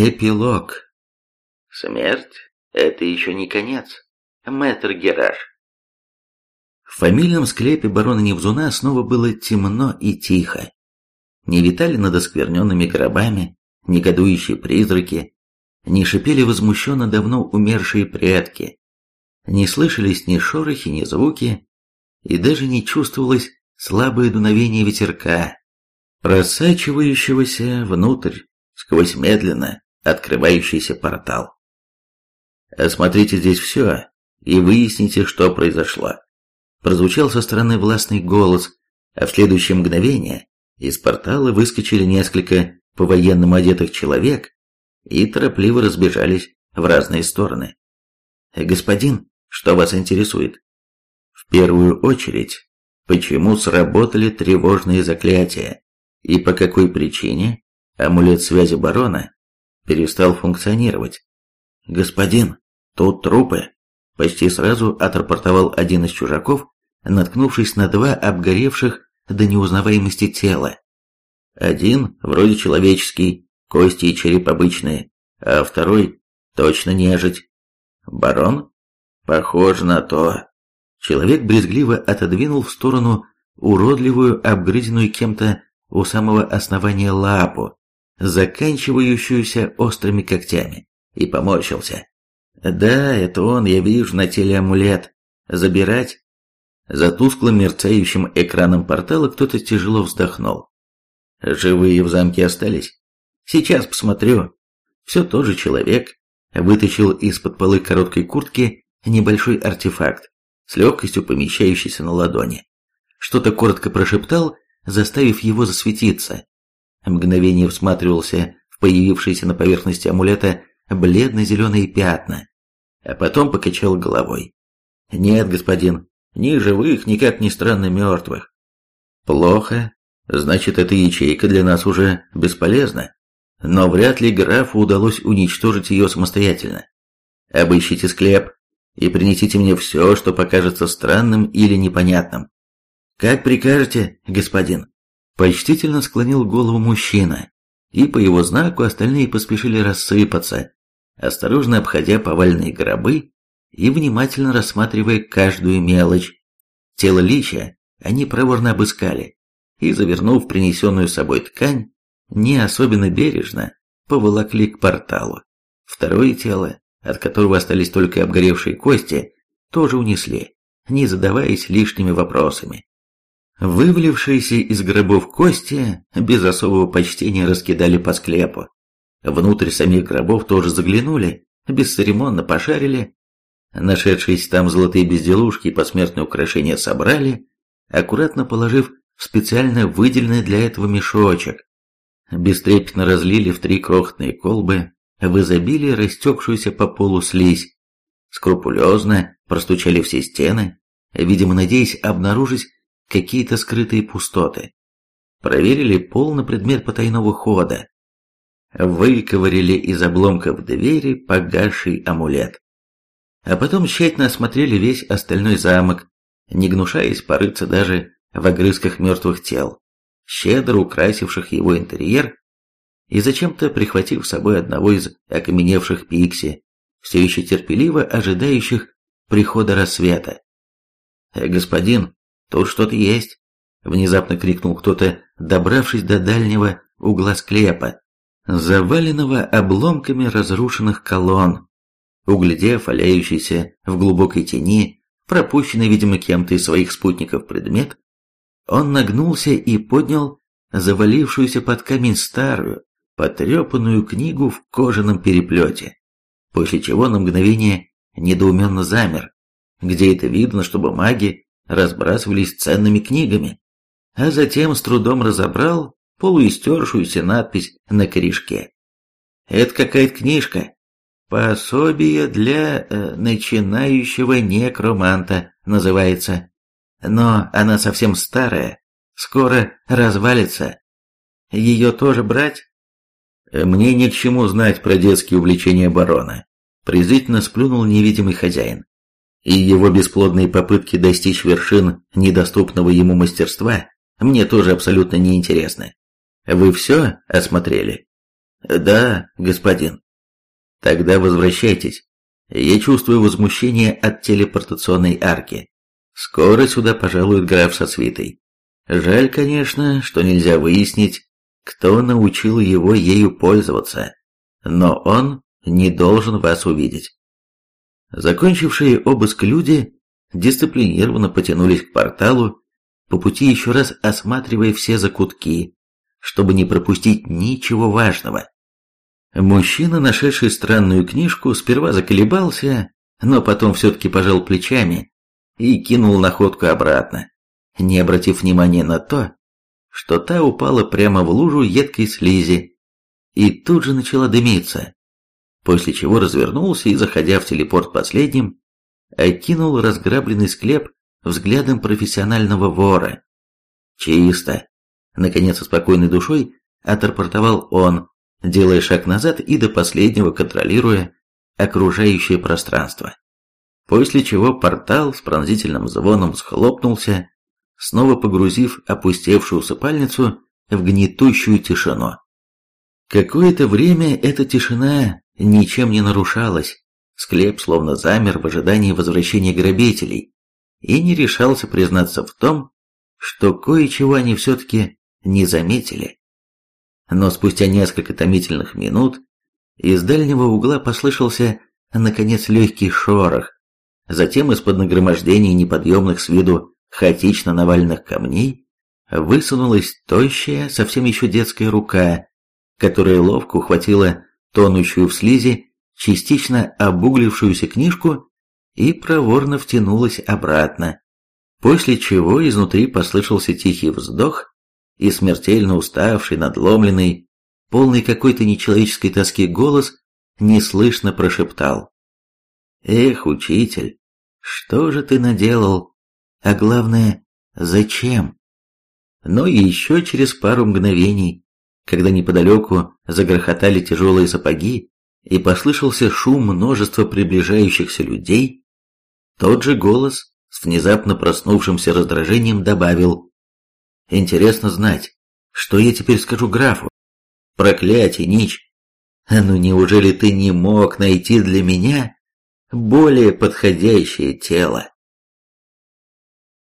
Эпилог. Смерть – это еще не конец. Мэтр Гераш. В фамильном склепе барона Невзуна снова было темно и тихо. Не витали над оскверненными гробами негодующие призраки, не шипели возмущенно давно умершие предки, не слышались ни шорохи, ни звуки, и даже не чувствовалось слабое дуновение ветерка, просачивающегося внутрь сквозь медленно открывающийся портал. «Осмотрите здесь все и выясните, что произошло». Прозвучал со стороны властный голос, а в следующее мгновение из портала выскочили несколько по-военному одетых человек и торопливо разбежались в разные стороны. «Господин, что вас интересует?» «В первую очередь, почему сработали тревожные заклятия и по какой причине амулет связи барона перестал функционировать. «Господин, тут трупы!» Почти сразу отрапортовал один из чужаков, наткнувшись на два обгоревших до неузнаваемости тела. Один вроде человеческий, кости и череп обычные, а второй точно нежить. Барон? Похоже на то. Человек брезгливо отодвинул в сторону уродливую, обгрызенную кем-то у самого основания лапу, заканчивающуюся острыми когтями, и поморщился. «Да, это он, я вижу на теле амулет. Забирать?» За тусклым мерцающим экраном портала кто-то тяжело вздохнул. «Живые в замке остались? Сейчас посмотрю». Все тот же человек вытащил из-под полы короткой куртки небольшой артефакт, с легкостью помещающийся на ладони. Что-то коротко прошептал, заставив его засветиться, Мгновение всматривался в появившиеся на поверхности амулета бледно-зеленые пятна, а потом покачал головой. «Нет, господин, ни живых, ни, как ни странно, мертвых». «Плохо. Значит, эта ячейка для нас уже бесполезна. Но вряд ли графу удалось уничтожить ее самостоятельно. Обыщите склеп и принесите мне все, что покажется странным или непонятным. Как прикажете, господин?» Почтительно склонил голову мужчина, и по его знаку остальные поспешили рассыпаться, осторожно обходя повальные гробы и внимательно рассматривая каждую мелочь. Тело лича они проворно обыскали и, завернув принесенную с собой ткань, не особенно бережно поволокли к порталу. Второе тело, от которого остались только обгоревшие кости, тоже унесли, не задаваясь лишними вопросами. Вывалившиеся из гробов кости без особого почтения раскидали по склепу. Внутрь самих гробов тоже заглянули, бесцеремонно пошарили. Нашедшиеся там золотые безделушки и посмертные украшения собрали, аккуратно положив в специально выделенный для этого мешочек. Бестрепетно разлили в три крохотные колбы в изобилии растекшуюся по полу слизь. Скрупулезно простучали все стены, видимо, надеясь обнаружить какие-то скрытые пустоты. Проверили пол на предмет потайного хода. Выковырили из обломков двери погасший амулет. А потом тщательно осмотрели весь остальной замок, не гнушаясь порыться даже в огрызках мертвых тел, щедро украсивших его интерьер, и зачем-то прихватив с собой одного из окаменевших пикси, все еще терпеливо ожидающих прихода рассвета. «Господин, «Тут что-то есть!» — внезапно крикнул кто-то, добравшись до дальнего угла склепа, заваленного обломками разрушенных колонн. Углядев валяющийся в глубокой тени, пропущенный, видимо, кем-то из своих спутников предмет, он нагнулся и поднял завалившуюся под камень старую, потрепанную книгу в кожаном переплете, после чего на мгновение недоуменно замер, где это видно, что бумаги разбрасывались ценными книгами, а затем с трудом разобрал полуистершуюся надпись на корешке. Это какая-то книжка. Пособие для э, начинающего некроманта называется. Но она совсем старая, скоро развалится. Ее тоже брать? Мне ни к чему знать про детские увлечения барона. Презрительно сплюнул невидимый хозяин и его бесплодные попытки достичь вершин недоступного ему мастерства мне тоже абсолютно неинтересны. Вы все осмотрели? Да, господин. Тогда возвращайтесь. Я чувствую возмущение от телепортационной арки. Скоро сюда пожалует граф со свитой. Жаль, конечно, что нельзя выяснить, кто научил его ею пользоваться, но он не должен вас увидеть. Закончившие обыск люди дисциплинированно потянулись к порталу, по пути еще раз осматривая все закутки, чтобы не пропустить ничего важного. Мужчина, нашедший странную книжку, сперва заколебался, но потом все-таки пожал плечами и кинул находку обратно, не обратив внимания на то, что та упала прямо в лужу едкой слизи и тут же начала дымиться, после чего развернулся и, заходя в телепорт последним, окинул разграбленный склеп взглядом профессионального вора. «Чисто!» Наконец, со спокойной душой отрапортовал он, делая шаг назад и до последнего контролируя окружающее пространство. После чего портал с пронзительным звоном схлопнулся, снова погрузив опустевшую усыпальницу в гнетущую тишину. Какое-то время эта тишина ничем не нарушалась, склеп словно замер в ожидании возвращения грабителей и не решался признаться в том, что кое-чего они все-таки не заметили. Но спустя несколько томительных минут из дальнего угла послышался, наконец, легкий шорох, затем из-под нагромождения неподъемных с виду хаотично навальных камней высунулась тощая, совсем еще детская рука, которая ловко ухватила тонущую в слизи, частично обуглившуюся книжку и проворно втянулась обратно, после чего изнутри послышался тихий вздох, и смертельно уставший, надломленный, полный какой-то нечеловеческой тоски голос неслышно прошептал. «Эх, учитель, что же ты наделал? А главное, зачем?» Но еще через пару мгновений, когда неподалеку загрохотали тяжелые сапоги и послышался шум множества приближающихся людей, тот же голос с внезапно проснувшимся раздражением добавил Интересно знать, что я теперь скажу графу. Проклятие, Нич! Ну неужели ты не мог найти для меня более подходящее тело?